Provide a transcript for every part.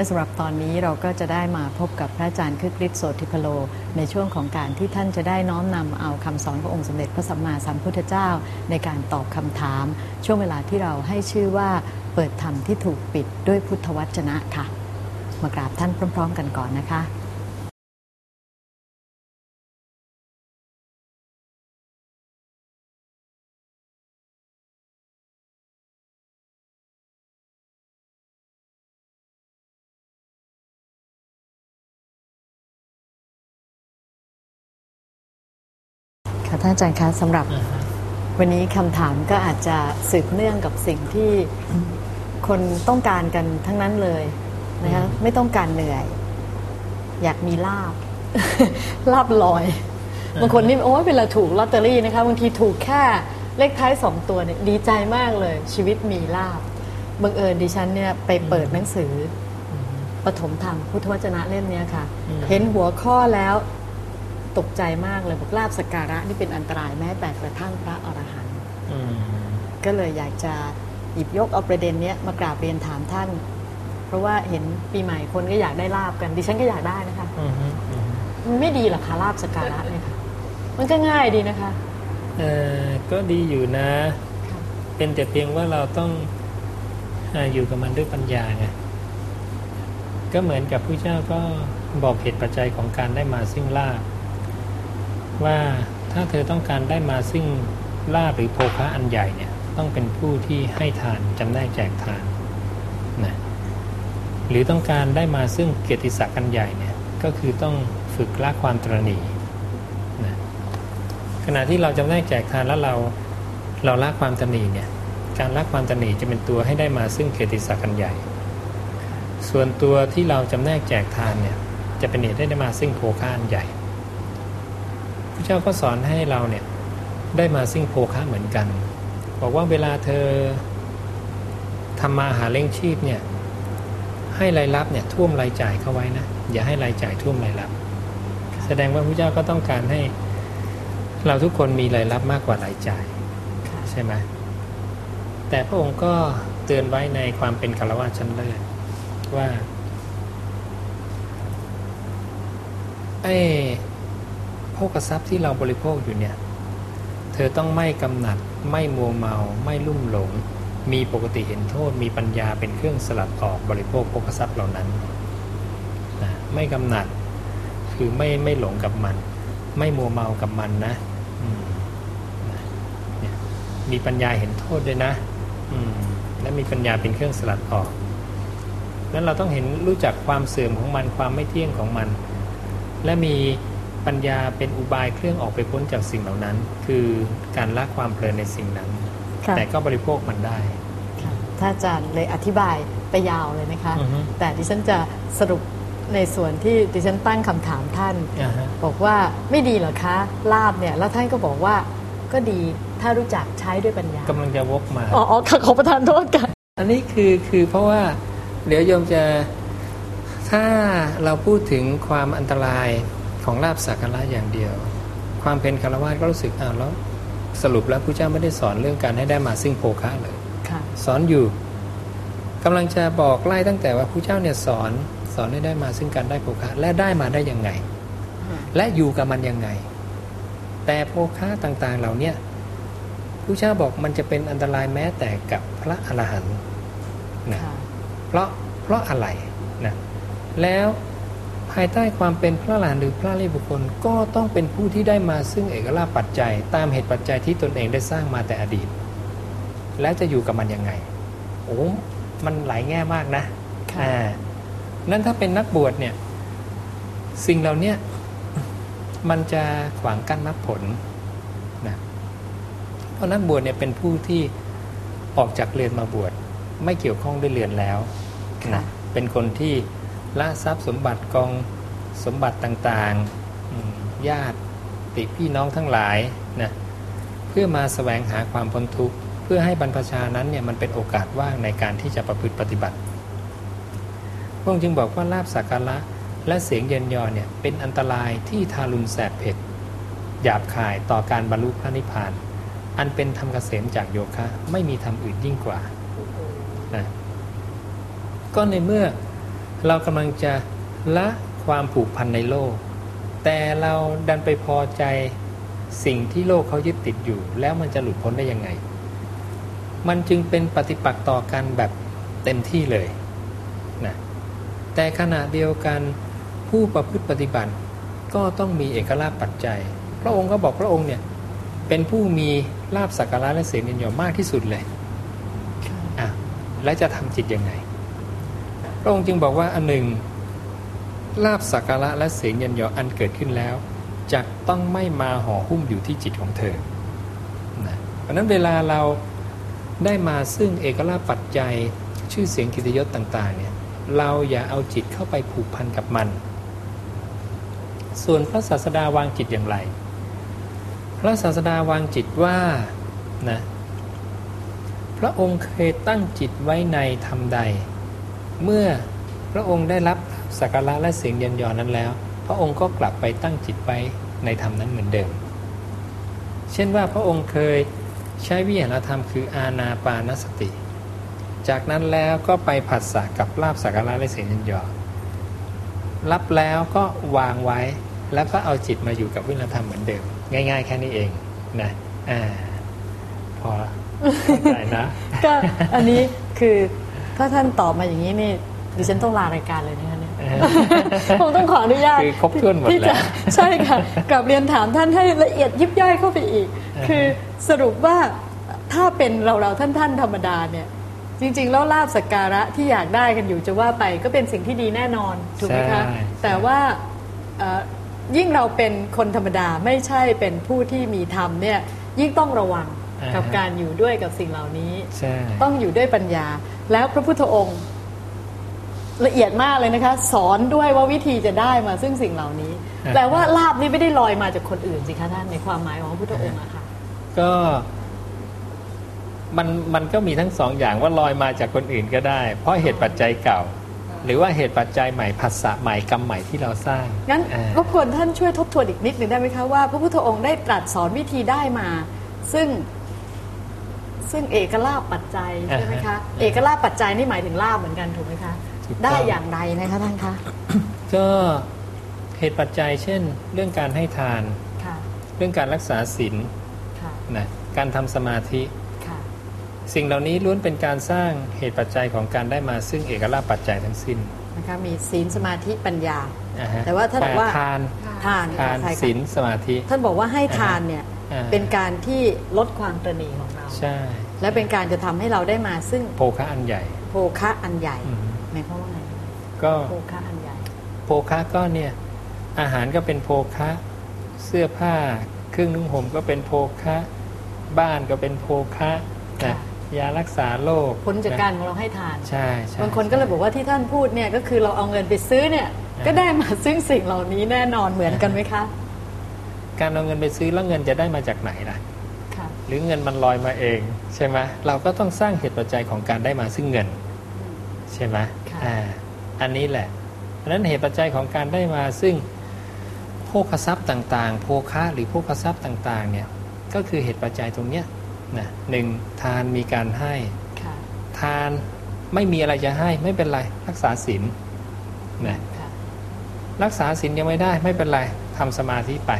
และสำหรับตอนนี้เราก็จะได้มาพบกับพระอาจารย์คึกฤทธิ์โสธิพโล ในช่วงของการที่ท่านจะได้น้อมนำเอาคำสอนขององค์สมเด็จพระสัมมาสัมพุทธเจ้า ในการตอบคำถาม ช่วงเวลาที่เราให้ชื่อว่าเปิดธรรมที่ถูกปิดด้วยพุทธวจนะค่ะ มากราบท่านพร้อม ๆ กันก่อนนะคะ ท่านอาจารย์คะสำหรับวันนี้คำถามก็อาจจะสืบเนื่องกับสิ่งที่คนต้องการกันทั้งนั้นเลยนะคะไม่ต้องการเหนื่อย อยากมีลาบลาบลอยบางคนนี่โอ้ยเวลาถูกลอตเตอรี่นะคะบางทีถูกแค่เลขท้ายสองตัวเนี่ยดีใจมากเลย ชีวิตมีลาบบังเอิญดิฉันเนี่ยไปเปิดหนังสืออปฐมธรรมพุทธวจนะเล่มเนี้ยค่ะอืมเห็นหัวข้อแล้ว ตกใจมากเลยบอกลาบสกการะนี่เป็นอันตรายแม้แต่กระทั่งพระอรหันต์อืมก็เลยอยากจะหยิบยกเอาประเด็นเนี้ยมากราบเรียนถามท่าน เพราะว่าเห็นปีใหม่คนก็อยากได้ลาบกันดิฉันก็อยากได้นะคะอืมอืมอืมมันไม่ดีเหรอคะลาบสกการะเนี่ยค่ะมันก็ง่ายดีนะคะเอ่อก็ดีอยู่นะค่ะเป็นแต่เพียงว่าเราต้องอาอยู่กับมันด้วยปัญญาไงก็เหมือนกับผู้เจ้าก็บอกเหตุปัจจัยของการได้มาซึ่งลาบ ว่าถ้าเธอต้องการได้มาซึ่งลาบหรือโภคะอันใหญ่เนี่ยต้องเป็นผู้ที่ให้ทานจำได้แจกทานนะหรือต้องการได้มาซึ่งเกียรติศักดิ์อันใหญ่เนี่ยก็คือต้องฝึกละความตรณีนะขณะที่เราจำได้แจกทานแล้วเราเราละความตรณีเนี่ยการละความตรณีจะเป็นตัวให้ได้มาซึ่งเกียรติศักดิ์อันใหญ่ ส่วนตัวที่เราจำแนกแจกทานเนี่ยจะเป็นเหตุให้ได้มาซึ่งโภคะอันใหญ่ ระเจ้าก็สอนให้เราเนี่ยได้มาซึ่งโภคะเหมือนกัน บอกว่าเวลาเธอทำมาหาเลี้ยงชีพเนี่ยให้รายรับเนี่ยท่วมรายจ่ายเข้าไว้นะอย่าให้รายจ่ายท่วมรายรับ แสดงว่าพระเจ้าก็ต้องการให้เราทุกคนมีรายรับมากกว่ารายจ่ายใช่ไหมแต่พระองค์ก็เตือนไว้ในความเป็นคารวะชั้นเลิศว่าไอ้ ภคทรัพย์ที่เราบริโภคอยู่เนี่ย เธอต้องไม่กำหนัด ไม่มัวเมา ไม่ลุ่มหลง มีปกติเห็นโทษ มีปัญญาเป็นเครื่องสลัดออกบริโภคภคทรัพย์เหล่านั้นนะไม่กำหนัด คือไม่ไม่หลงกับมัน ไม่มัวเมากับมันนะอืมนะเนี่ยมีปัญญาเห็นโทษด้วยนะ อืม และมีปัญญาเป็นเครื่องสลัดออก นั้นเราต้องเห็นรู้จักความเสื่อมของมันความไม่เที่ยงของมัน และมี ปัญญาเป็นอุบายเครื่องออกไปพ้นจากสิ่งเหล่านั้น คือการละความเพลินในสิ่งนั้นค่ะแต่ก็บริโภคมันได้ค่ะถ้าอาจารย์เลยอธิบายไปยาวเลยนะคะอือฮึแต่ดิฉันจะสรุปในส่วนที่ดิฉันตั้งคำถามท่านอ่าฮะบอกว่าไม่ดีเหรอคะลาบเนี่ย แล้วท่านก็บอกว่าก็ดีถ้ารู้จักใช้ด้วยปัญญากำลังจะวกมา อ๋ออ๋อค่ะขอประทานโทษกัน อันนี้คือคือเพราะว่าเดี๋ยวโยมจะถ้าเราพูดถึงความอันตราย ของลาบสักการะอย่างเดียว ความเป็นคารวะก็รู้สึกอ้าวแล้วสรุปแล้วพระเจ้าไม่ได้สอนเรื่องการให้ได้มาซึ่งโภคะเลยค่ะสอนอยู่กำลังจะบอกไล่ตั้งแต่ว่าพระเจ้าเนี่ยสอนสอนให้ได้มาซึ่งการได้โภคะและได้มาได้ยังไง และอยู่กับมันยังไง แต่โภคะต่างๆเหล่าเนี้ยพระเจ้าบอกมันจะเป็นอันตรายแม้แต่กับพระอรหันต์นะค่ะเพราะเพราะอะไรนะแล้ว ภายใต้ความเป็นพระอรหันต์หรือพระอริยบุคคล ก็ต้องเป็นผู้ที่ได้มาซึ่งเอกลาภปัจจัย ตามเหตุปัจจัยที่ตนเองได้สร้างมาแต่อดีต แล้วจะอยู่กับมันยังไงโอ้มันหลายแง่มากนะค่ะอ่านั้นถ้าเป็นนักบวชเนี่ย สิ่งเหล่าเนี้ยมันจะขวางกั้นมรรคผลนะเพราะนักบวชเนี่ยเป็นผู้ที่ออกจากเรือนมาบวชไม่เกี่ยวข้องด้วยเรือนแล้วค่ะนะเป็นคนที่ ละทรัพย์สมบัติกองสมบัติต่างๆญาติติพี่น้องทั้งหลายนะเพื่อมาแสวงหาความพ้นทุกข์ เพื่อให้บรรพชานั้นเนี่ยมันเป็นโอกาสว่างในการที่จะประพฤติปฏิบัติพระองค์จึงบอกว่าลาบสักการะและเสียงเย็นยอเนี่ยเป็นอันตรายที่ทารุณแสบเผ็ดหยาบคายต่อการบรรลุพระนิพพาน อันเป็นธรรมเกษมจากโยคะ ไม่มีธรรมอื่นยิ่งกว่านะก็ในเมื่อ เรากำลังจะละความผูกพันในโลก แต่เราดันไปพอใจสิ่งที่โลกเขายึดติดอยู่ แล้วมันจะหลุดพ้นได้ยังไง มันจึงเป็นปฏิปักษ์ต่อกันแบบเต็มที่เลยนะแต่ขณะเดียวกันผู้ประพฤติปฏิบัติก็ต้องมีเอกลาภปัจจัย พระองค์ก็บอกพระองค์เนี่ยเป็นผู้มีลาบสักการะและเสียงเงินยอมากที่สุดเลยอะแล้วจะทำจิตยังไง พระองค์จึงบอกว่าอันหนึ่งลาบสักการะและเสียงเงินยออันเกิดขึ้นแล้วจะต้องไม่มาห่อหุ้มอยู่ที่จิตของเธอนะเพราะนั้นเวลาเราได้มาซึ่งเอกลาภปัจจัยชื่อเสียงกิตยศต่างๆเนี่ยเราอย่าเอาจิตเข้าไปผูกพันกับมัน ส่วนพระศาสดาวางจิตอย่างไร พระศาสดาวางจิตว่านะพระองค์เคยตั้งจิตไว้ในธรรมใด เมื่อพระองค์ได้รับสักการะและเสียงเยันยอนั้นแล้ว พระองค์ก็กลับไปตั้งจิตไว้ในธรรมนั้นเหมือนเดิม เช่นว่าพระองค์เคยใช้วิหารธรรมคืออาณาปานสติ จากนั้นแล้วก็ไปผัสสะกับลาบสักการะและเสียงเยันยอรับแล้วก็วางไว้แล้วก็เอาจิตมาอยู่กับวิหารธรรมเหมือนเดิม ง่าย ๆ แค่นี้เองนะอ่าพอเข้าใจนะก็อันนี้คือ ถ้าท่านตอบมาอย่างนี้นี่ดิฉันต้องลารายการเลยนะคะเนี่ยผมต้องขออนุญาตคือครบถ้วนหมดที่แล้จะวใช่ค่ะกลับเรียนถามท่านให้ละเอียดยิบย่อยเข้าไปอีกอ่าฮะคือสรุปว่าถ้าเป็นเราเราท่านท่านๆธรรมดาเนี่ยจริงๆ แล้วลาบสักการะที่อยากได้กันอยู่จะว่าไปก็เป็นสิ่งที่ดีแน่นอนถูกไหมคะใช่แต่ว่าเอ่อยิ่งเราเป็นคนธรรมดาไม่ใช่เป็นผู้ที่มีธรรมเนี่ยยิ่งต้องระวังกับการอยู่ด้วยกับสิ่งเหล่านี้ใช่ต้องอยู่ด้วยปัญญา แล้วพระพุทธองค์ละเอียดมากเลยนะคะ สอนด้วยว่าวิธีจะได้มาซึ่งสิ่งเหล่านี้แปลว่าลาบนี้ไม่ได้ลอยมาจากคนอื่นสิคะท่านในความหมายของพระพุทธองค์อะค่ะก็มันมันก็มีทั้งสองอย่างว่าลอยมาจากคนอื่นก็ได้ เพราะเหตุปัจจัยเก่า หรือว่าเหตุปัจจัยใหม่ภาษาใหม่กรรมใหม่ที่เราสร้างงั้นอ่ารบกวนท่านช่วยทบทวนอีกนิดหนึ่งได้ไหมคะว่าพระพุทธองค์ได้ตรัสสอนวิธีได้มา ซึ่ง ซึ่งเอกลาภปัจจัยใช่ไหมคะเอกลาภปัจจัยนี่หมายถึงลาบเหมือนกันถูกไหมคะถูกต้องได้อย่างไรนะคะท่านคะก็เหตุปัจจัยเช่น เรื่องการให้ทานค่ะเรื่องการรักษาศีลค่ะนะการทำสมาธิค่ะสิ่งเหล่านี้ล้วนเป็นการสร้างเหตุปัจจัยของการได้มาซึ่งเอกลาภปัจจัยทั้งสิ้นนะคะมีศีลสมาธิปัญญาอ่ฮะแต่ว่าท่านบอกว่าทานทานทานใช่ค่ะศีลสมาธิ ท่านบอกว่าให้ทานเนี่ยอ่าเป็นการที่ลดความตระหนี่ของเรา ใช่ และเป็นการจะทำให้เราได้มาซึ่งโภคะอันใหญ่ โภคะอันใหญ่อืมหมายความว่าไงก็โภคะอันใหญ่ โภคะก็เนี่ยอาหารก็เป็นโภคะ เสื้อผ้าเครื่องนุ่งห่มก็เป็นโภคะ บ้านก็เป็นโภคะนะค่ะยารักษาโรคผลจากการนะของเราให้ทานใช่ใช่บางคนก็เลยบอกว่าที่ท่านพูดเนี่ยก็คือเราเอาเงินไปซื้อเนี่ยอ่าก็ได้มาซึ่งสิ่งเหล่านี้แน่นอนเหมือนกันไหมคะ การเอาเงินไปซื้อแล้วเงินจะได้มาจากไหนล่ะค่ะ หรือเงินมันลอยมาเองใช่ไหมเราก็ต้องสร้างเหตุปัจจัยของการได้มาซึ่งเงิน ใช่ไหมค่ะอ่าอันนี้แหละเพราะฉะนั้นเหตุปัจจัยของการได้มาซึ่งโภคทรัพย์ต่างๆ โภคะหรือโภคทรัพย์ต่างๆเนี่ยก็คือเหตุปัจจัยตรงเนี้ยนะหนึ่งทานมีการให้ค่ะทานไม่มีอะไรจะให้ไม่เป็นไรรักษาศีลนะค่ะรักษาศีลยังไม่ได้ไม่เป็นไรทำสมาธิไป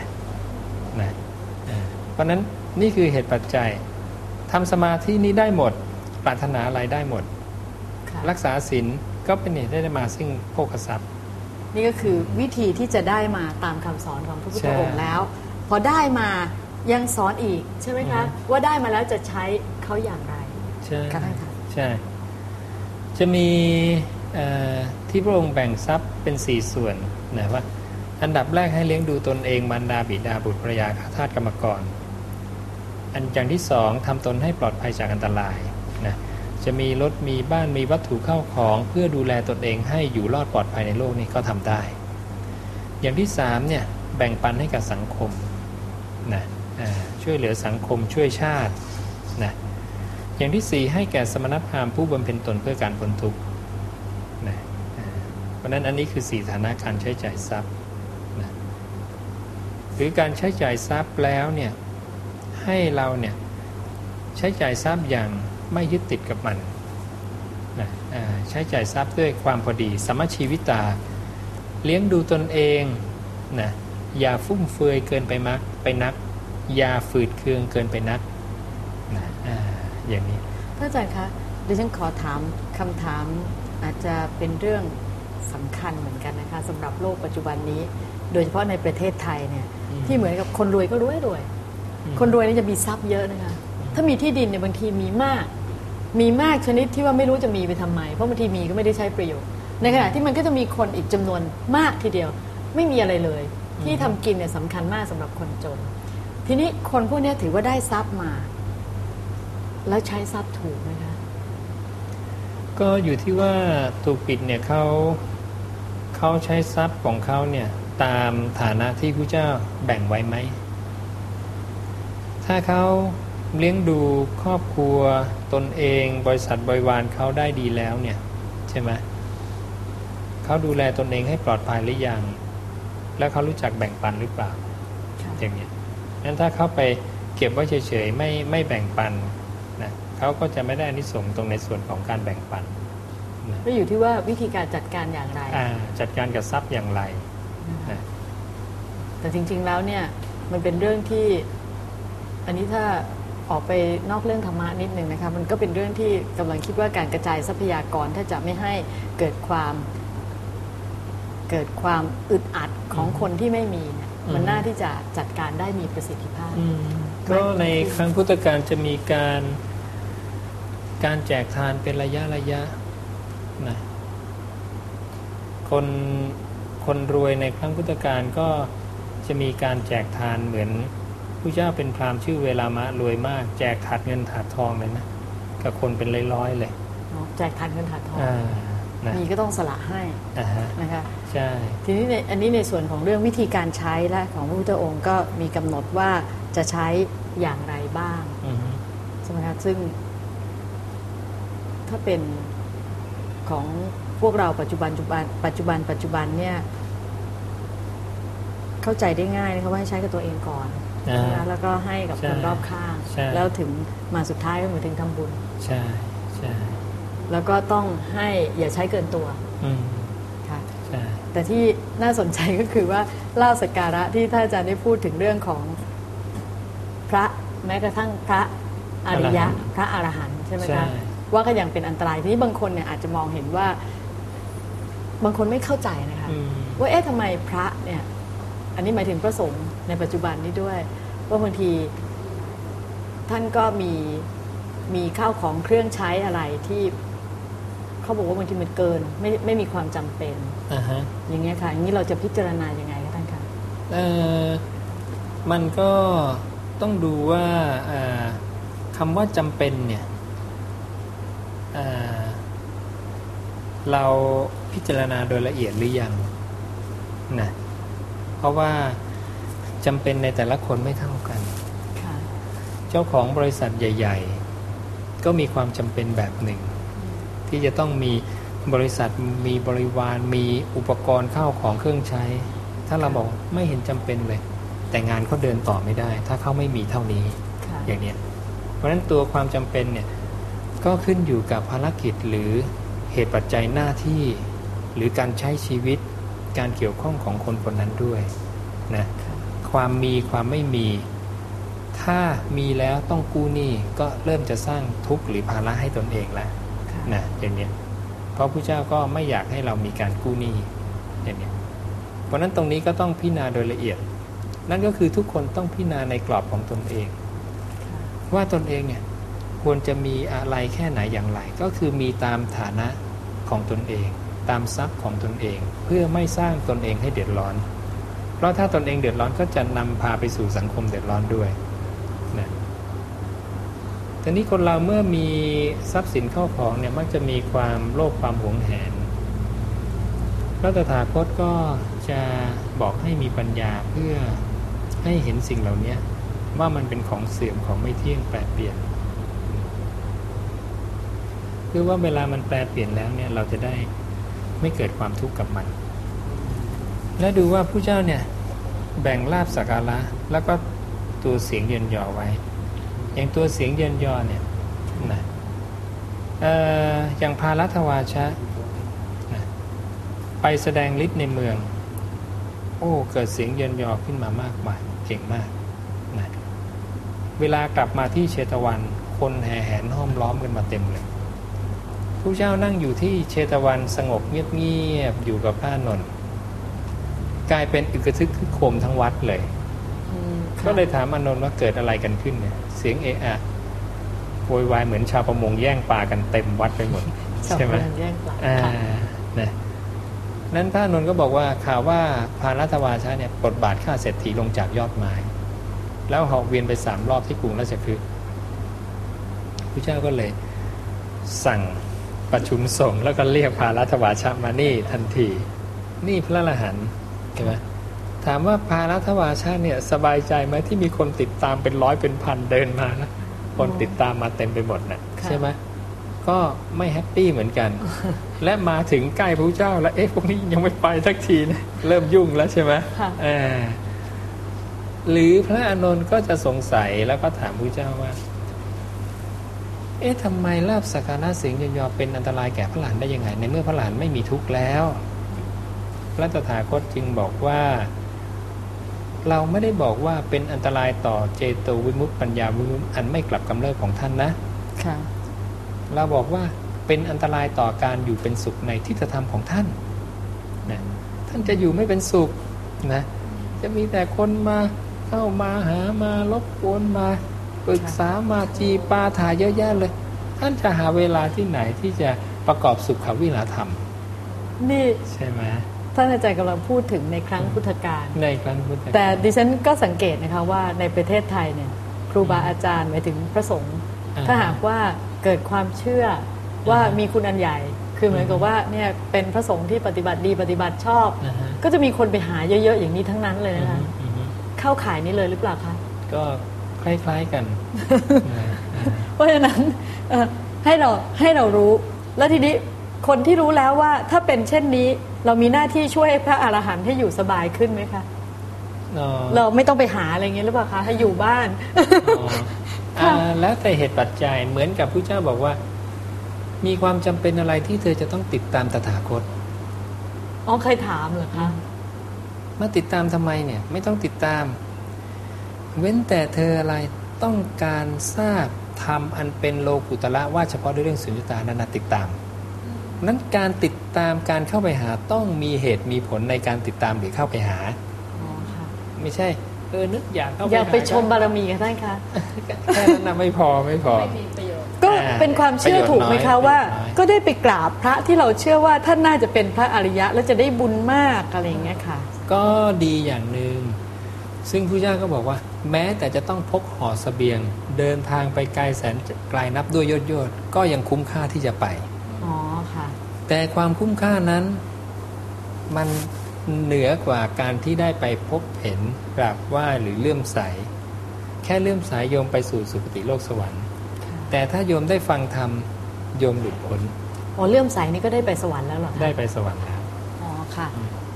นะอ่าเพราะฉะนั้น นี่คือเหตุปัจจัยทำสมาธินี้ได้หมด ปรารถนาอะไรได้หมดค่ะรักษาศีลก็เป็นเหตุได้มาซึ่งโภคทรัพย์ นี่ก็คือวิธีที่จะได้มาตามคำสอนของพระพุทธใช่องค์แล้ว พอได้มายังสอนอีกใช่ไหมคะอือฮึว่าได้มาแล้วจะใช้เขาอย่างไรใช่ค่ะท่านคะใช่จะมีเอ่อที่พระองค์แบ่งทรัพย์เป็นสี่ส่วนนะว่าอันดับแรกให้เลี้ยงดูตนเองมารดาบิดาบุตรภรรยาข้าทาสกรรมกร อันอย่างที่สองทำตนให้ปลอดภัยจากอันตรายนะจะมีรถมีบ้านมีวัตถุเข้าของ เพื่อดูแลตนเองให้อยู่รอดปลอดภัยในโลกนี้ก็ทำได้ อย่างที่สามเนี่ยแบ่งปันให้กับสังคมนะช่วยเหลือสังคมช่วยชาตินะอย่างที่สี่ให้แก่สมณพราหมณ์ผู้บำเพ็ญตนเพื่อการพ้นทุกข์นะเพราะฉะนั้นอันนี้คือสี่ฐานะการใช้จ่ายทรัพย์นะหรือการใช้จ่ายทรัพย์แล้วเนี่ย ให้เราเนี่ยใช้จ่ายทรัพย์อย่างไม่ยึดติดกับมันนะอ่าใช้จ่ายทรัพย์ด้วยความพอดีสมชีวิตา เลี้ยงดูตนเองนะอย่าฟุ่มเฟือยเกินไปมักไปนัก อย่าฝืดเคืองเกินไปนักนะอ่าอย่างนี้ท่านอาจารย์คะดิฉันขอถามคำถามอาจจะเป็นเรื่องสำคัญเหมือนกันนะคะสำหรับโลกปัจจุบันนี้ โดยเฉพาะในประเทศไทยเนี่ยอืมที่เหมือนกับคนรวยก็รวยรวยอืม คนรวยนี่จะมีทรัพย์เยอะนะคะ ถ้ามีที่ดินเนี่ยบางทีมีมาก มีมากชนิดที่ว่าไม่รู้จะมีไปทำไม เพราะบางทีมีก็ไม่ได้ใช้ประโยชน์ ในขณะที่มันก็จะมีคนอีกจำนวนมากทีเดียว ไม่มีอะไรเลย ที่ทำกินเนี่ยสำคัญมากสำหรับคนจน ทีนี้คนพวกเนี้ยถือว่าได้ทรัพย์มา แล้วใช้ทรัพย์ถูกไหมคะ ก็อยู่ที่ว่าถูกปิดเนี่ยเขาเขาใช้ทรัพย์ของเขาเนี่ยตามฐานะที่พระเจ้าแบ่งไว้ไหม ถ้าเขาเลี้ยงดูครอบครัวตนเอง บริษัทบริวารเขาได้ดีแล้วเนี่ยใช่ไหมเขาดูแลตนเองให้ปลอดภัยหรือยัง แล้วเขารู้จักแบ่งปันหรือเปล่าอย่างเนี้ยงั้นถ้าเขาไปเก็บไว้เฉยๆไม่ไม่แบ่งปันนะเขาก็จะไม่ได้อานิสงส์ตรงในส่วนของการแบ่งปันนะก็อยู่ที่ว่าวิธีการจัดการอย่างไรอ่าจัดการกับทรัพย์อย่างไรนะคะนะแต่จริงๆแล้วเนี่ยมันเป็นเรื่องที่ อันนี้ถ้าออกไปนอกเรื่องธรรมะนิดนึงนะคะมันก็เป็นเรื่องที่กำลังคิดว่าการกระจายทรัพยากรถ้าจะไม่ให้เกิดความเกิดความอึดอัดของคนที่ไม่มีเนี่ยมันน่าที่จะจัดการได้มีประสิทธิภาพอืมก็ในครั้งพุทธกาลจะมีการการแจกทานเป็นระยะระยะนะคนคนรวยในครั้งพุทธกาลก็จะมีการแจกทานเหมือน ผู้เจ้าเป็นพราหมณ์ชื่อเวลามะรวยมาก แจกถาดเงินถาดทองเลยนะกับคนเป็นร้อยๆเลยเนาะแจกทานเงินถาดทองอ่านะมีก็ต้องสละให้อ่าฮะนะคะใช่ทีนี้ในอันนี้ในส่วนของเรื่องวิธีการใช้และของพระพุทธองค์ก็มีกำหนดว่าจะใช้อย่างไรบ้างอือฮึใช่ไหมคะซึ่ง ถ้าเป็นของพวกเราปัจจุบันปัจจุบันปัจจุบันปัจจุบันเนี่ย เข้าใจได้ง่ายนะคะว่าให้ใช้กับตัวเองก่อน อ่านะแล้วก็ให้กับใช่คนรอบข้างใช่แล้วถึงมาสุดท้ายก็เหมือนถึงทำบุญ ใช่ใช่แล้วก็ต้องให้อย่าใช้เกินตัวอืมค่ะใช่แต่ที่น่าสนใจก็คือว่าเล่าสกการะที่ท่านอาจารย์ได้พูดถึงเรื่องของพระแม้กระทั่งพระอริยะพระอรหันต์ใช่ไหมใช่คะว่าก็ยังเป็นอันตรายทีนี้บางคนเนี่ยอาจจะมองเห็นว่า บางคนไม่เข้าใจนะคะอืมว่าเอ๊ะทำไมพระเนี่ย อันนี้หมายถึงพระสงฆ์ในปัจจุบันนี้ด้วย ว่าบางทีท่านก็มีมีข้าวของเครื่องใช้อะไรที่เขาบอกว่าบางทีมันเกินไม่ไม่มีความจำเป็นอ่าฮะอย่างเงี้ยค่ะอย่างนี้เราจะพิจารณายังไงคะท่านคะเอ่อมันก็ต้องดูว่าอ่าคำว่าจำเป็นเนี่ยอ่าเราพิจารณาโดยละเอียดหรือยังนะ เพราะว่าจำเป็นในแต่ละคนไม่เท่ากันค่ะเจ้าของบริษัทใหญ่ ๆ ก็มีความจำเป็นแบบหนึ่ง ที่จะต้องมีบริษัทมีบริวารมีอุปกรณ์เข้าของเครื่องใช้ ถ้าเราบอกไม่เห็นจำเป็นเลย แต่งานเขาเดินต่อไม่ได้ ถ้าเขาไม่มีเท่านี้ค่ะอย่างเนี้ยเพราะฉะนั้นตัวความจำเป็นเนี่ยก็ขึ้นอยู่กับภารกิจหรือเหตุปัจจัยหน้าที่ หรือการใช้ชีวิต การเกี่ยวข้องของคนคนนั้นด้วยนะความมีความไม่มี ถ้ามีแล้วต้องกู้หนี้ก็เริ่มจะสร้างทุกข์หรือภาระให้ตนเองแล้วค่ะนะอย่างเนี้ยเพราะพระเจ้าก็ไม่อยากให้เรามีการกู้หนี้อย่างเนี้ยเพราะฉะนั้นตรงนี้ก็ต้องพิจารณาโดยละเอียด นั่นก็คือทุกคนต้องพิจารณาในกรอบของตนเอง ว่าตนเองเนี่ยควรจะมีอะไรแค่ไหนอย่างไร ก็คือมีตามฐานะของตนเอง ตามทรัพย์ของตนเอง เพื่อไม่สร้างตนเองให้เดือดร้อน เพราะถ้าตนเองเดือดร้อนก็จะนำพาไปสู่สังคมเดือดร้อนด้วยนะทีนี้คนเราเมื่อมีทรัพย์สินเข้าของเนี่ยมักจะมีความโลภความหวงแหนพระตถาคตก็จะบอกให้มีปัญญาเพื่อให้เห็นสิ่งเหล่านี้ว่ามันเป็นของเสื่อมของไม่เที่ยงแปรเปลี่ยนคือว่าเวลามันแปรเปลี่ยนแล้วเนี่ยเราจะได้ ไม่เกิดความทุกข์กับมัน และดูว่าผู้เจ้าเนี่ยแบ่งลาบสักการะแล้วก็ตัวเสียงเยินยอไว้ อย่างตัวเสียงเยินยอเนี่ยนะออย่างพารัตวาชะนะไปแสดงฤทธิ์ในเมือง โอ้เกิดเสียงเยินยอขึ้นมามากมายเก่งมากนะเวลากลับมาที่เชตวัน คนแห่แหนห้อมล้อมกันมาเต็มเลย ผู้เจ้านั่งอยู่ที่เชตวันสงบเงียบๆอยู่กับพระอานนท์กลายเป็นอึกระทึกคึกโครมทั้งวัดเลยอืมค่ะก็เลยถามอานนท์ว่าเกิดอะไรกันขึ้นเนี่ย เสียงเอะอะโวยวายเหมือนชาวประมงแย่งปลากันเต็มวัดไปหมดชาวใช่ไหมบ้านแย่งปลาอ่าค่ะนะนั้นพระอานนท์ก็บอกว่าข่าวว่าพารัตวาชะเนี่ยปลดบาทข้าเศรษฐีลงจากยอดไม้แล้วเหาะเวียนไปสามรอบที่กรุงราชคฤห์พระเจ้าก็เลยสั่ง ประชุมสงฆ์แล้วก็เรียกพารัตวาชะมานี่ทันที นี่พระอรหันต์ใช่ไหมถามว่าพารัตวาชะเนี่ยสบายใจไหมที่มีคนติดตามเป็นร้อยเป็นพันเดินมานะคนติดตามมาเต็มไปหมดนะค่ะใช่ไหมก็ไม่แฮปปี้เหมือนกัน และมาถึงใกล้พระเจ้า แล้วเอ๊ะพวกนี้ยังไม่ไปสักทีนะเริ่มยุ่งแล้วใช่ไหมค่ะเออหรือพระอานนท์ก็จะสงสัยแล้วก็ถามพระเจ้าว่า เอ๊ะทำไมลาบสักการะเสียงยยอเป็นอันตรายแก่พระหลานได้ยังไง ในเมื่อพระหลานไม่มีทุกข์แล้ว พระตถาคตจึงบอกว่า เราไม่ได้บอกว่าเป็นอันตรายต่อเจโตวิมุตติปัญญาวิมุตติอันไม่กลับกำเริบของท่านนะค่ะเราบอกว่าเป็นอันตรายต่อการอยู่เป็นสุขในทิฏฐธรรมของท่านนะท่านจะอยู่ไม่เป็นสุขนะจะมีแต่คนมาเข้ามาหามารบกวนมา ปรึกษามาจีปาถาเยอะแยะเลย ท่านจะหาเวลาที่ไหนที่จะประกอบสุขวิหารธรรม นี่ใช่ไหมท่านอาจารย์กำลังพูดถึงในครั้งพุทธกาลในครั้งพุทธกาลแต่ดิฉันก็สังเกตนะคะว่าในประเทศไทยเนี่ยครูบาอาจารย์หมายถึงพระสงฆ์อ่าถ้าหากว่าเกิดความเชื่อว่าอ่าฮะมีคุณอันใหญ่ คือเหมือนกับว่าเนี่ยเป็นพระสงฆ์ที่ปฏิบัติดีปฏิบัติชอบนะฮะก็จะมีคนไปหาเยอะๆอย่างนี้ทั้งนั้นเลยอืนะอคะฮึอือฮึเข้าขายนี้เลยหรือเปล่าคะก็ คล้ายๆกันนะอ่าเพราะฉะนั้นเอ่อให้เราให้เรารู้ แล้วทีนี้คนที่รู้แล้วว่าถ้าเป็นเช่นนี้เรามีหน้าที่ช่วยพระอรหันต์ให้อยู่สบายขึ้นไหมคะอ๋อเราไม่ต้องไปหาอะไรอย่างเงี้ยหรือเปล่าคะให้อยู่บ้านอ๋ออ่าแล้วแต่เหตุปัจจัยเหมือนกับผู้เจ้าบอกว่า มีความจำเป็นอะไรที่เธอจะต้องติดตามตถาคตอ๋อเคยถามเหรอคะมาติดตามทำไมเนี่ย ไม่ต้องติดตาม เว้นแต่เธออะไรต้องการทราบธรรมอันเป็นโลกุตละว่าเฉพาะด้วยเรื่องสุญญตานั้นนะติดตาม นั้นการติดตามการเข้าไปหาต้องมีเหตุมีผลในการติดตามหรือเข้าไปหาอ๋อค่ะไม่ใช่ เออนึกอยากเข้าไปอยากไปหชมบารมีค่ะท่านคะแค่นั้นนะไม่พอไม่พอก็อ่าเป็นความเชื่อประโยชน์ถูกไหมน้คะอยว่าประโยชน์น้อยก็ได้ไปกราบพระที่เราเชื่อว่าท่านน่าจะเป็นพระอริยะ แล้วจะได้บุญมากอะไรอย่างเงี้ยค่ะ ก็ดีอย่างหนึ่ง ซึ่งผู้เจ้าก็บอกว่า แม้แต่จะต้องพกห่อเสบียง เดินทางไปไกลแสนไกลนับด้วยยอดยอดๆก็ยังคุ้มค่าที่จะไปอ๋อค่ะแต่ความคุ้มค่านั้นมันเหนือกว่าการที่ได้ไปพบเห็นกราบไหว้หรือเลื่อมใส แค่เลื่อมใสโยมไปสู่สุคติโลกสวรรค์ แต่ถ้าโยมได้ฟังธรรมโยมหลุดพ้นอ๋อเลื่อมใสนี่ก็ได้ไปสวรรค์แล้วเหรอคะได้ไปสวรรค์แล้วอ๋อค่ะ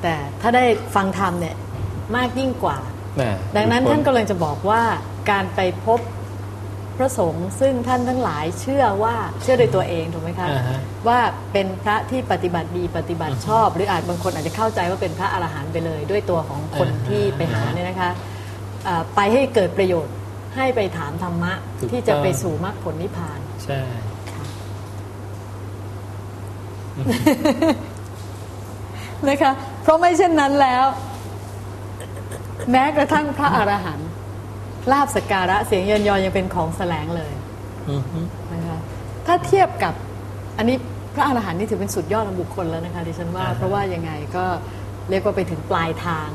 แต่ถ้าได้ฟังธรรมเนี่ยมากยิ่งกว่าน่ะ ดังนั้นหลุท่านพ้กำลังจะบอกว่าการไปพบพระสงฆ์ซึ่งท่านทั้งหลายเชื่อว่าเชื่อโดยตัวเองถูกไหมคะอ่าฮะว่าเป็นพระที่ปฏิบัติดีปฏิบัติชอบ หรืออาจบางคนอาจจะเข้าใจว่าเป็นพระอรหันต์ไปเลย ด้วยตัวของคนอ่าฮะที่ไปหาเนี่ยนะคะอ่าไปให้เกิดประโยชน์ให้ไปถามธรรมะถูกที่จะต้องไปสู่มรรคผลนิพพาน ใช่นะคะเพราะไม่เช่นนั้นแล้ว แม้กระทั่งพระอรหันต์ลาบสกการะเสียงเยินยอยังเป็นของแสลงเลยอือฮึนะคะถ้าเทียบกับอันนี้พระอรหันต์นี่ถือเป็นสุดยอดของบุคคลแล้วนะคะดิฉันว่าอ่าฮะเพราะว่ายังไงก็เรียกว่าไปถึงปลายทาง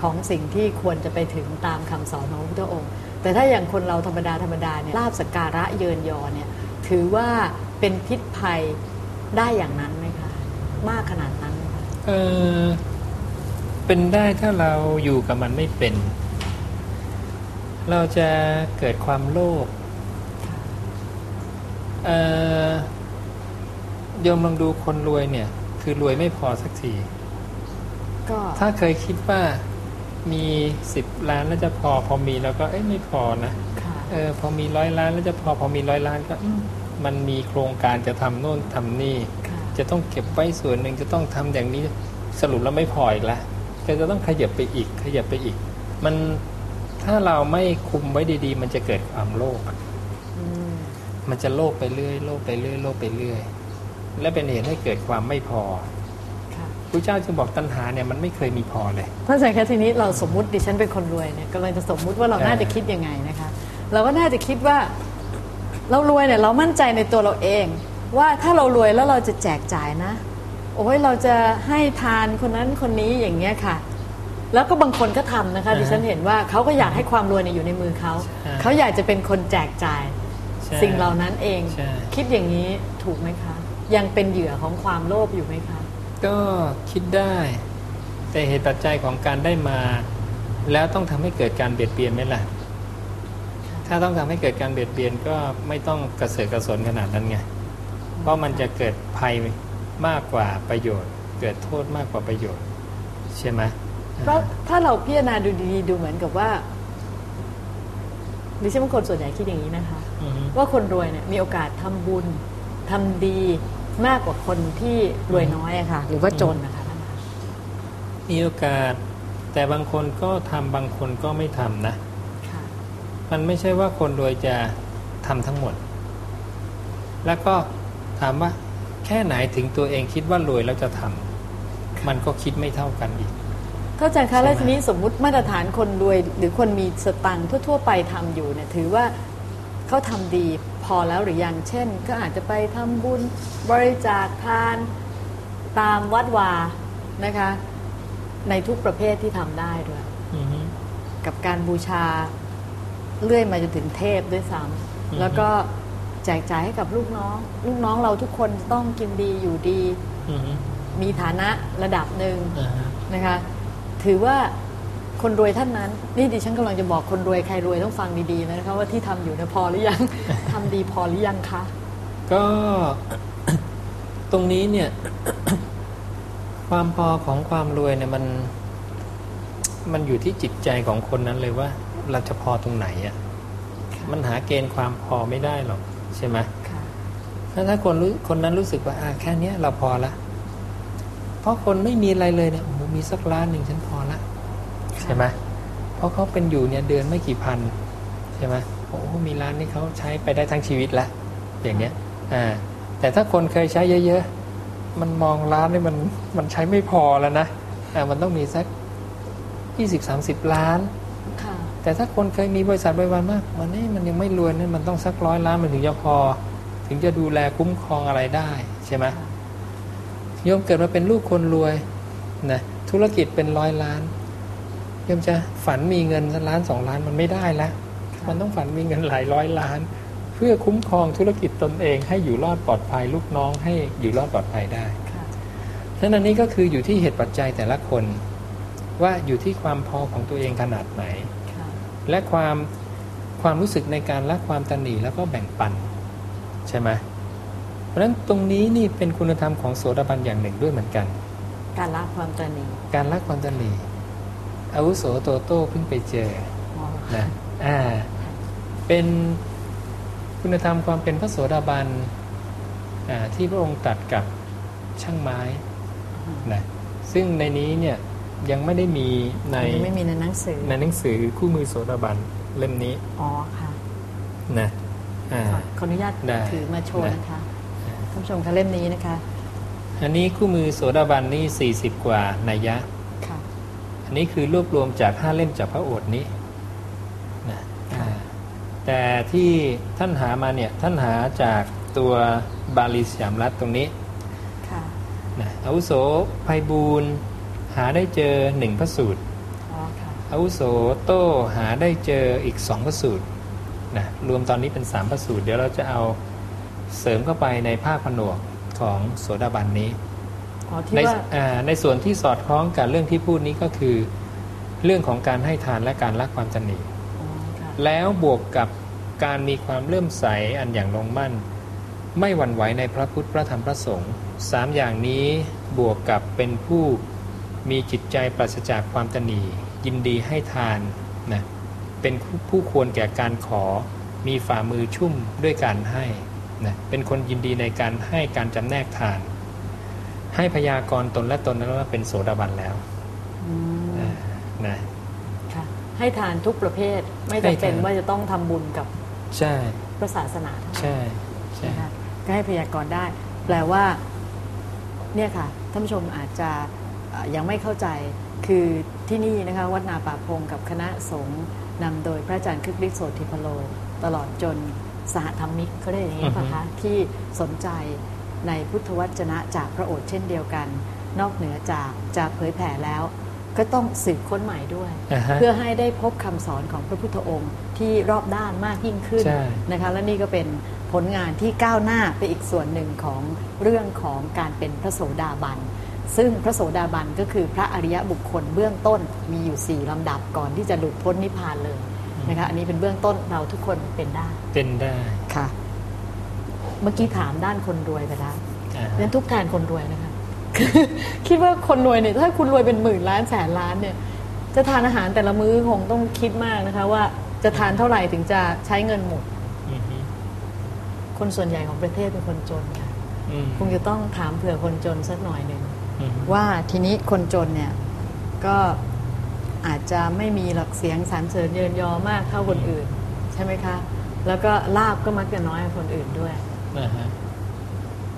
ของสิ่งที่ควรจะไปถึงตามคำสอนของพระพุทธองค์ แต่ถ้าอย่างคนเราธรรมดาธรรมดาเนี่ยลาบสกการะเยินยอเนี่ยถือว่าเป็นพิษภัยได้อย่างนั้นไหมคะมากขนาดนั้นไหมคะเออ เป็นได้ถ้าเราอยู่กับมันไม่เป็น เราจะเกิดความโลภเออโยมลองดูคนรวยเนี่ย คือรวยไม่พอสักทีก็ถ้าเคยคิดว่ามีสิบล้านแล้วจะพอ พอมีแล้วก็เอ้ยไม่พอนะค่ะเออพอมีร้อยล้านแล้วจะพอพอมีร้อยล้านก็อืมมันมีโครงการจะทำโน่นทำนี่ค่ะจะต้องเก็บไว้ส่วนหนึ่งจะต้องทำอย่างนี้สรุปแล้วไม่พออีกแล้ว ก็จะต้องขยับไปอีก ขยับไปอีก มันถ้าเราไม่คุมไว้ดี ๆ มันจะเกิดความโลภอะอืมมันจะโลภไปเรื่อยโลภไปเรื่อยโลภไปเรื่อย และเป็นเหตุให้เกิดความไม่พอค่ะพระเจ้าจึงบอกตัณหาเนี่ยมันไม่เคยมีพอเลยพระอาจารย์คะทีนี้เราสมมุติดิฉันเป็นคนรวยเนี่ยกำลังจะสมมุติว่าเราเออน่าจะคิดยังไงนะคะ เราก็น่าจะคิดว่า เรารวยเนี่ยเรามั่นใจในตัวเราเอง ว่าถ้าเรารวยแล้วเราจะแจกจ่ายนะ โอ้ยเราจะให้ทานคนนั้นคนนี้อย่างเงี้ยค่ะ แล้วก็บางคนก็ทำนะคะอ่าฮะดิฉันเห็นว่าเขาก็อยากให้ความรวยเนี่ยอยู่ในมือเขาใช่ เขาอยากจะเป็นคนแจกจ่าย ใช่ สิ่งเหล่านั้นเอง ใช่ คิดอย่างนี้ถูกไหมคะ ยังเป็นเหยื่อของความโลภอยู่ไหมคะ ก็คิดได้ แต่เหตุปัจจัยของการได้มา แล้วต้องทำให้เกิดการเบียดเบียนไหมล่ะ ถ้าต้องทำให้เกิดการเบียดเบียนก็ไม่ต้องกระเสือกกระสนขนาดนั้นไง เพราะมันจะเกิดภัย มากกว่าประโยชน์ เกิดโทษมากกว่าประโยชน์ ใช่ไหมเพราะถ้าเราพิจารณาดูดีๆดูเหมือนกับว่าดิฉันเป็นคนส่วนใหญ่คิดอย่างนี้นะคะอือฮึว่าคนรวยเนี่ยมีโอกาสทำบุญทำดีมากกว่าคนที่รวยน้อยอะค่ะ หรือว่าจนนะคะท่านคะมีโอกาสแต่บางคนก็ทำบางคนก็ไม่ทำนะค่ะมันไม่ใช่ว่าคนรวยจะทำทั้งหมด แล้วก็ถามว่าแค่ไหนถึงตัวเองคิดว่ารวยแล้วจะทำมันก็คิดไม่เท่ากันอีกเข้าใจใช่คะไหมแล้วทีนี้สมมุติมาตรฐานคนรวย หรือคนมีสตังค์ทั่ว ๆ ไปทำอยู่เนี่ยถือว่าเขาทำดีพอแล้วหรือยังเช่น ก็อาจจะไปทำบุญบริจาคทานตามวัดวานะคะ ในทุกประเภทที่ทำได้ด้วยอือฮึกับการบูชาเลื่อยมาจนถึงเทพด้วยซ้อือฮึำแล้วก็ แจกจ่ายให้กับลูกน้อง ลูกน้องเราทุกคนจะต้องกินดีอยู่ดีอือฮึมีฐานะระดับหนึ่งอ่าฮะนะคะ ถือว่าคนรวยท่านนั้น นี่ดิฉันกำลังจะบอกคนรวยใครรวยต้องฟังดีๆนะคะว่าที่ทำอยู่เนี่ยพอหรือยังทำดีพอหรือยังคะก็ตรงนี้เนี่ย ความพอของความรวยเนี่ยมัน มันอยู่ที่จิตใจของคนนั้นเลยว่า เราจะพอตรงไหนอะ่ะมันหาเกณฑ์ความพอไม่ได้หรอก ใช่ไหมค่ะถ้าถ้าคนรู้คนนั้นรู้สึกว่าอ่าแค่เนี้ยเราพอละ เพราะคนไม่มีอะไรเลยเนี่ยโอ้โหมีสักล้านหนึ่งฉันพอละใช่ไหมเพราะเขาเป็นอยู่เนี่ยเดือนไม่กี่พันใช่ไหมโอ้โหมีร้านนี้เขาใช้ไปได้ทั้งชีวิตละอย่างเนี้ยอ่าแต่ถ้าคนเคยใช้เยอะๆ มันมองร้านนี่มันมันใช้ไม่พอแล้วนะอ่ามันต้องมีสักยี่สิบสามสิบล้านค่ะ แต่ถ้าคนเคยมีบริษัทบริวารมากมันนี่มันยังไม่รวยนั่นมันต้องสักร้อยล้านมันถึงจะพอ ถึงจะดูแลคุ้มครองอะไรได้ใช่ไหมโยมเกิดมาเป็นลูกคนรวยนะธุรกิจเป็นร้อยล้านโยมจะฝันมีเงินสักล้านสองล้านมันไม่ได้แล้วค่ะมันต้องฝันมีเงินหลายร้อยล้าน เพื่อคุ้มครองธุรกิจตนเอง ให้อยู่รอดปลอดภัยลูกน้องให้อยู่รอดปลอดภัยได้ค่ะฉะนั้นอันนี้ก็คืออยู่ที่เหตุปัจจัยแต่ละคน ว่าอยู่ที่ความพอของตัวเองขนาดไหนค่ะ และความความรู้สึกในการละความตนหนีแล้วก็แบ่งปัน ใช่ไหมเพราะฉะนั้นตรงนี้นี่เป็นคุณธรรมของโสดาบันอย่างหนึ่งด้วยเหมือนกัน การละความตระหนีการละความตนหนีอาวุโสโตโต้เพิ่งไปเจออ๋อนะอ่าเป็นคุณธรรมความเป็นพระโสดาบันอ่าที่พระองค์ตรัดกับช่างไม้นะซึ่งในนี้เนี่ย ยังไม่ได้มีในอันนี้ไม่มีในหนังสือ ในหนังสือคู่มือโสดาบันเล่มนี้ อ๋อค่ะ นะอ่าขออนุญาตได้ถือมาโชว์ได้นะคะท่านผู้ชมคะเล่มนี้นะคะ อันนี้คู่มือโสดาบันนี่ 40 กว่านัยยะค่ะ อันนี้คือรวบรวมจาก5เล่มจากพระโอษฐ์นี้นะอ่าแต่ที่ท่านหามาเนี่ยท่านหาจากตัวบาลีสยามรัฐตรงนี้ ค่ะนะอาวุโสภัยบูรณ์หาได้เจอหนึ่งพระสูตรอ๋อค่ะอาวุโสโต้หาได้เจออีกสองพระสูตรนะรวมตอนนี้เป็นสามพระสูตร เดี๋ยวเราจะเอาเสริมเข้าไปในภาคผนวกของโสดาบันนี้อ๋อที่ในว่าอ่าในส่วนที่สอดคล้องกับเรื่องที่พูดนี้ก็คือ เรื่องของการให้ทานและการละความตนีอ๋อค่ะแล้วบวกกับการมีความเลื่อมใสอันอย่างลงมั่น ไม่หวั่นไหวในพระพุทธพระธรรมพระสงฆ์สามอย่างนี้บวกกับเป็นผู้ มีจิตใจปราศจากความตนียินดีให้ทานนะเป็นผู้ผู้ควรแก่การขอ มีฝ่ามือชุ่มด้วยการให้นะเป็นคนยินดีในการให้การจำแนกทาน ให้พยากรณ์ตนและตนนั้นว่าเป็นโสดาบันแล้วอืมอ่านะค่ะให้ทานทุกประเภทไม่ให้จำเป็นทานว่าจะต้องทำบุญกับใช่พระศาสนาเท่านั้นใช่ใช่นะคะก็ให้พยากรณ์ได้ แปลว่า เนี่ยค่ะท่านผู้ชมอาจจะเอ่อ ยังไม่เข้าใจคือที่นี่นะคะวัดนาป่าพงกับคณะสงฆ์นำโดยพระอาจารย์คึกฤทธิ์โสธิพโล ตลอดจนสหธรรมิกเขาได้อย่างนี้ป่ะคะที่สนใจในพุทธวจนะจากพระโอษฐ์เช่นเดียวกัน นอกเหนือจากจะเผยแผ่แล้ว ก็ต้องสืบค้นใหม่ด้วยอ่าฮะเพื่อให้ได้พบคำสอนของพระพุทธองค์ที่รอบด้านมากยิ่งขึ้นใช่นะคะและนี่ก็เป็นผลงานที่ก้าวหน้าไปอีกส่วนหนึ่งของเรื่องของการเป็นพระโสดาบัน ซึ่งพระโสดาบันก็คือพระอริยบุคคลเบื้องต้นมีอยู่ 4 ลำดับก่อนที่จะหลุดพ้นนิพพานเลยนะคะอันนี้เป็นเบื้องต้นเราทุกคนเป็นได้ เป็นได้ค่ะ เมื่อกี้ถามด้านคนรวยไปแล้วอ่าเรียนทุกทานคนรวยนะคะคิดว่าคนรวยเนี่ยถ้าคุณรวยเป็นหมื่นล้านแสนล้านเนี่ย จะทานอาหารแต่ละมื้อคงต้องคิดมากนะคะ ว่าจะทานเท่าไหร่ถึงจะใช้เงินหมดอือฮึคนส่วนใหญ่ของประเทศเป็นคนจนค่ะอืมคงจะต้องถามเผื่อคนจนสักหน่อยหนึ่งอือฮึ ว่าทีนี้คนจนเนี่ยก็อาจจะไม่มีหลักเสียงสรรเสริญเยินยอมากเท่าคนอื่น ใช่ไหมคะ แล้วก็ลาบก็มักจะน้อยกว่าคนอื่นด้วยอ่าฮะ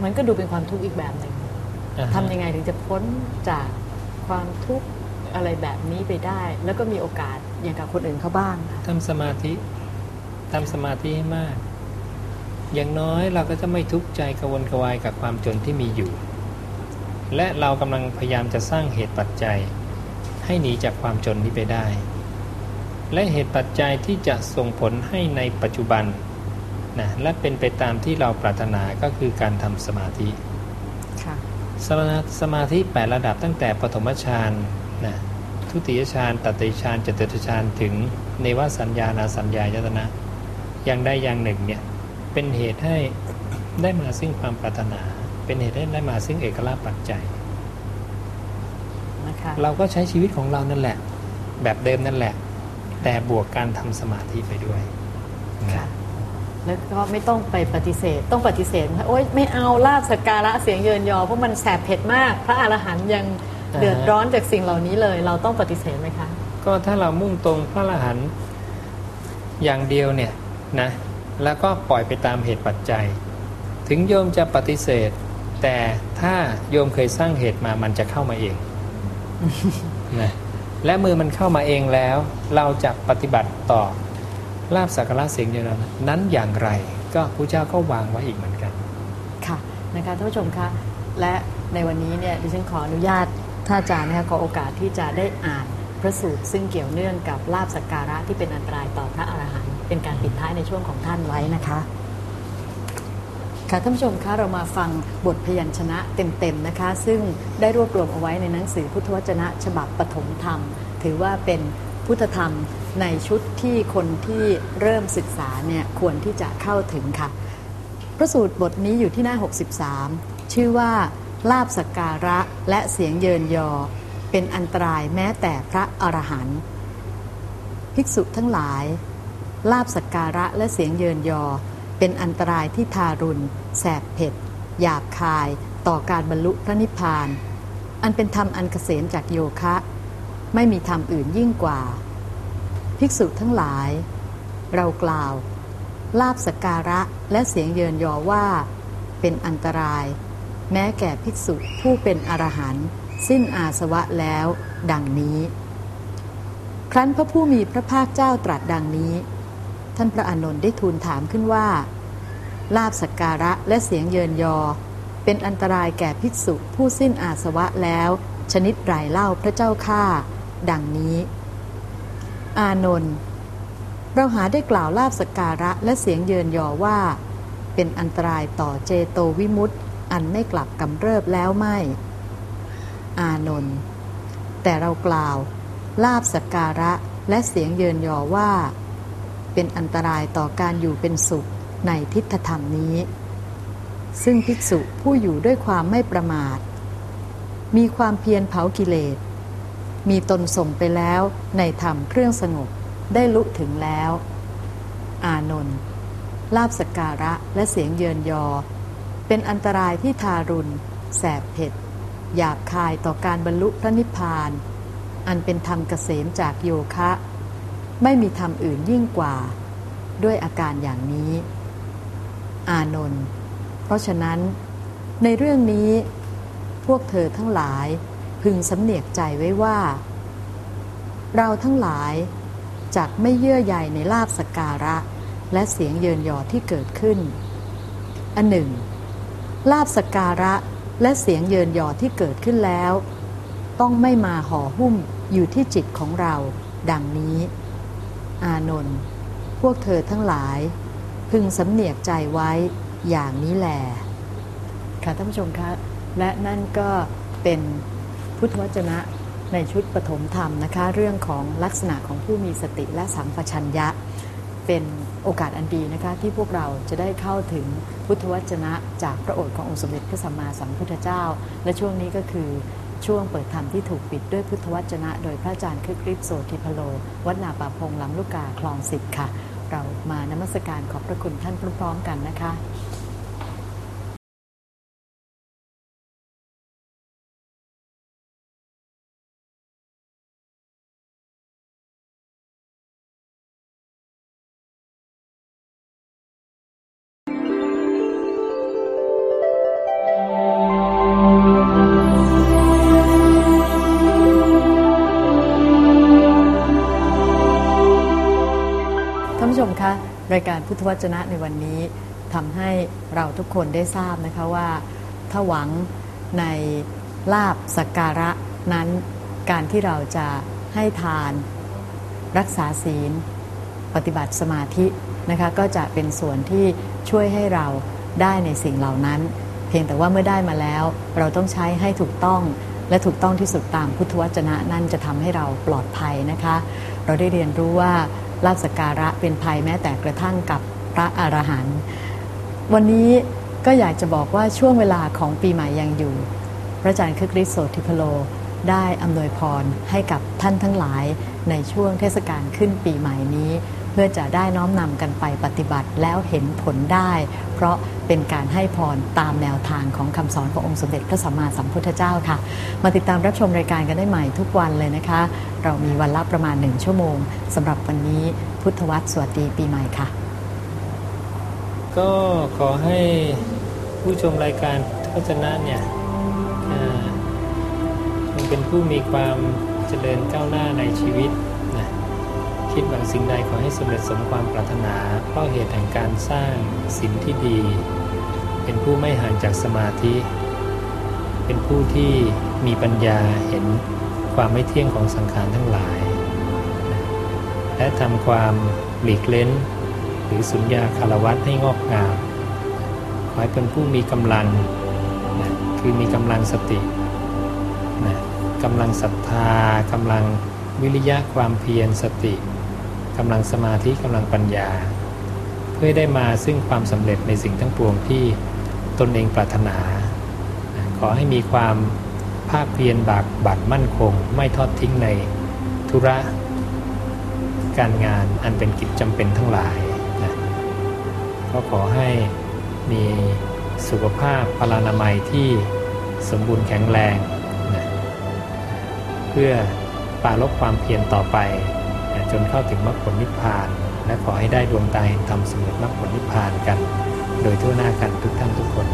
มันก็ดูเป็นความทุกข์อีกแบบหนึ่งอ่าฮะทำยังไงถึงจะพ้นจากความทุกข์อะไรแบบนี้ไปได้ แล้วก็มีโอกาสอย่างกับคนอื่นเขาบ้างค่ะทำสมาธิทำสมาธิให้มาก อย่างน้อยเราก็จะไม่ทุกข์ใจกระวนกระวายกับความจนที่มีอยู่ และเรากำลังพยายามจะสร้างเหตุปัจจัย ให้หนีจากความจนนี้ไปได้ และเหตุปัจจัยที่จะส่งผลให้ในปัจจุบันนะและเป็นไปตามที่เราปรารถนาก็คือการทำสมาธิค่ะสมาสมาธิแปดระดับตั้งแต่ปฐมฌานนะทุติยฌานตติยฌานจตุตฌานถึงเนวสัญญานาสัญญายตนะอย่างใดอย่างหนึ่งเนี่ยเป็นเหตุให้ได้มาซึ่งความปรารถนา เป็นเหตุให้ได้มาซึ่งเอกลาภปัจจัยนะคะเราก็ใช้ชีวิตของเรานั่นแหละ แบบเดิมนั่นแหละ แต่บวกการทำสมาธิไปด้วยนะค่ะแล้วก็ไม่ต้องไปปฏิเสธ ต้องปฏิเสธว่าโอ๊ยไม่เอาลาบสกการะเสียงเยินยอเพราะมันแสบเผ็ดมาก พระอรหันต์ยังเดือดร้อนจากสิ่งเหล่านี้เลย เราต้องปฏิเสธไหมคะ ก็ถ้าเรามุ่งตรงพระอรหันต์อย่างเดียวเนี่ยนะแล้วก็ปล่อยไปตามเหตุปัจจัย ถึงโยมจะปฏิเสธ แต่ถ้าโยมเคยสร้างเหตุมามันจะเข้ามาเองนะและมือมันเข้ามาเองแล้ว เราจะปฏิบัติต่อลาบสักการะเสียงเดียวนั้นนั้นอย่างไร ก็พระเจ้าก็วางไว้อีกเหมือนกัน ค่ะนะคะท่านผู้ชมคะและในวันนี้เนี่ยดิฉันขออนุญาตท่านอาจารย์นะคะขอโอกาสที่จะได้อ่านพระสูตรซึ่งเกี่ยวเนื่องกับลาบสักการะที่เป็นอันตรายต่อพระอรหันต์เป็นการปิดท้ายในช่วงของท่านไว้นะคะ ค่ะท่านผู้ชมคะเรามาฟังบทพยัญชนะเต็มๆนะคะ ซึ่งได้รวบรวมเอาไว้ในหนังสือพุทธวจนะฉบับปฐมธรรม ถือว่าเป็นพุทธธรรมในชุดที่คนที่เริ่มศึกษาเนี่ยควรที่จะเข้าถึงค่ะ พระสูตรบทนี้อยู่ที่หน้า 63 ชื่อว่าลาบสกการะและเสียงเยินยอ เป็นอันตรายแม้แต่พระอรหันต์ภิกษุทั้งหลาย ลาบสกการะและเสียงเยินยอ เป็นอันตรายที่ทารุณ แสบเผ็ด หยาบคาย ต่อการบรรลุพระนิพพาน อันเป็นธรรมอันเกษมจากโยคะ ไม่มีธรรมอื่นยิ่งกว่า ภิกษุทั้งหลาย เรากล่าว ลาบสการะและเสียงเยินยอว่า เป็นอันตราย แม้แก่ภิกษุผู้เป็นอรหันต์สิ้นอาสวะแล้ว ดังนี้ ครั้นพระผู้มีพระภาคเจ้าตรัสดังนี้ ท่านพระอานนท์ได้ทูลถามขึ้นว่า ลาบสักการะและเสียงเยินยอ เป็นอันตรายแก่ภิกษุผู้สิ้นอาสวะแล้ว ชนิดไรเล่าพระเจ้าข้าดังนี้ อานนท์เราหาได้กล่าวลาบสักการะและเสียงเยินยอว่า เป็นอันตรายต่อเจโตวิมุตตอันไม่กลับกำเริบแล้วไม่ อานนท์แต่เรากล่าว ลาบสักการะและเสียงเยินยอว่า เป็นอันตรายต่อการอยู่เป็นสุขในทิฏฐธรรมนี้ ซึ่งภิกษุผู้อยู่ด้วยความไม่ประมาท มีความเพียรเผากิเลส มีตนส่งไปแล้วในธรรมเครื่องสงบได้ลุถึงแล้ว อานนท์ลาบสกการะและเสียงเยินยอ เป็นอันตรายที่ทารุณ แสบเผ็ด หยาบคายต่อการบรรลุพระนิพพาน อันเป็นธรรมเกษมจากโยคะ ไม่มีธรรมอื่นยิ่งกว่า ด้วยอาการอย่างนี้ อานนท์เพราะฉะนั้น ในเรื่องนี้ พวกเธอทั้งหลายพึงสำเนียกใจไว้ว่า เราทั้งหลายจักไม่เยื่อใยในลาบสกการะ และเสียงเยินยอที่เกิดขึ้น อันหนึ่ง ลาบสกการะและเสียงเยินยอที่เกิดขึ้นแล้ว ต้องไม่มาห่อหุ้มอยู่ที่จิตของเรา ดังนี้ อานนท์พวกเธอทั้งหลาย พึงสำเนียกใจไว้อย่างนี้แหลค่ะท่านผู้ชมคะและนั่นก็เป็นพุทธวจนะในชุดปฐมธรรมนะคะ เรื่องของลักษณะของผู้มีสติและสัมปชัญญะ เป็นโอกาสอันดีนะคะที่พวกเราจะได้เข้าถึงพุทธวจนะ จากพระโอษฐ์ขององค์สมเด็จพระสัมมาสัมพุทธเจ้า และช่วงนี้ก็คือ ช่วงเปิดธรรมที่ถูกปิดด้วยพุทธวจนะ โดยพระอาจารย์คึกฤทธิ์โสธิพโล วัดนาป่าพงลำลูกกาคลองสิบค่ะ เรามานมัสการขอบพระคุณท่านพร้อมๆกันนะคะ พุทธวจนะในวันนี้ทำให้เราทุกคนได้ทราบนะคะว่า ถ้าหวังในลาบสักการะนั้นการที่เราจะให้ทานรักษาศีล ปฏิบัติสมาธินะคะก็จะเป็นส่วนที่ช่วยให้เราได้ในสิ่งเหล่านั้น เพียงแต่ว่าเมื่อได้มาแล้ว เราต้องใช้ให้ถูกต้องและถูกต้องที่สุดตามพุทธวจนะนั่นจะทำให้เราปลอดภัยนะคะ เราได้เรียนรู้ว่า ลาบสการะเป็นภัยแม้แต่กระทั่งกับพระอรหันต์วันนี้ก็อยากจะบอกว่าช่วงเวลาของปีใหม่ยังอยู่ พระอาจารย์คึกฤทธิ์โสธิพโลได้อำนวยพรให้กับท่านทั้งหลายในช่วงเทศกาลขึ้นปีใหม่นี้ เพื่อจะได้น้อมนำกันไปปฏิบัติแล้วเห็นผลได้ เพราะเป็นการให้พรตามแนวทางของคำสอนขององค์สมเด็จพระสัมมาสัมพุทธเจ้าค่ะ มาติดตามรับชมรายการกันได้ใหม่ทุกวันเลยนะคะ เรามีวันละประมาณหนึ่งชั่วโมงสำหรับวันนี้พุทธวัตรสวัสดีปีใหม่ค่ะ ก็ขอให้ผู้ชมรายการทัศนะเนี่ยเป็นผู้มีความเจริญก้าวหน้าในชีวิต คิดหวังสิ่งใดขอให้สำเร็จสมความปรารถนาเพราะเหตุแห่งการสร้างศีลที่ดี เป็นผู้ไม่ห่างจากสมาธิ เป็นผู้ที่มีปัญญาเห็นความไม่เที่ยงของสังขารทั้งหลาย และทำความหลีกเล้น หรือสุญญาคารวัตให้งอกงามขอให้เป็นผู้มีกำลังนะคือมีกำลังสตินะกำลังศรัทธากำลังวิริยะความเพียรสติ กำลังสมาธิกำลังปัญญา เพื่อได้มาซึ่งความสำเร็จในสิ่งทั้งปวงที่ตนเองปรารถนา ขอให้มีความภาคเพียรบากบั่นมั่นคง ไม่ทอดทิ้งในธุระการงานอันเป็นกิจจำเป็นทั้งหลายนะก็ขอให้มีสุขภาพพลานามัยที่สมบูรณ์แข็งแรงนะเพื่อปราลบความเพียรต่อไป จนเข้าถึงมรรคผลนิพพาน และขอให้ได้ดวงตาเห็นธรรมสมุทรมรรคผลนิพพานกัน โดยทั่วหน้ากันทุกท่านทุกคน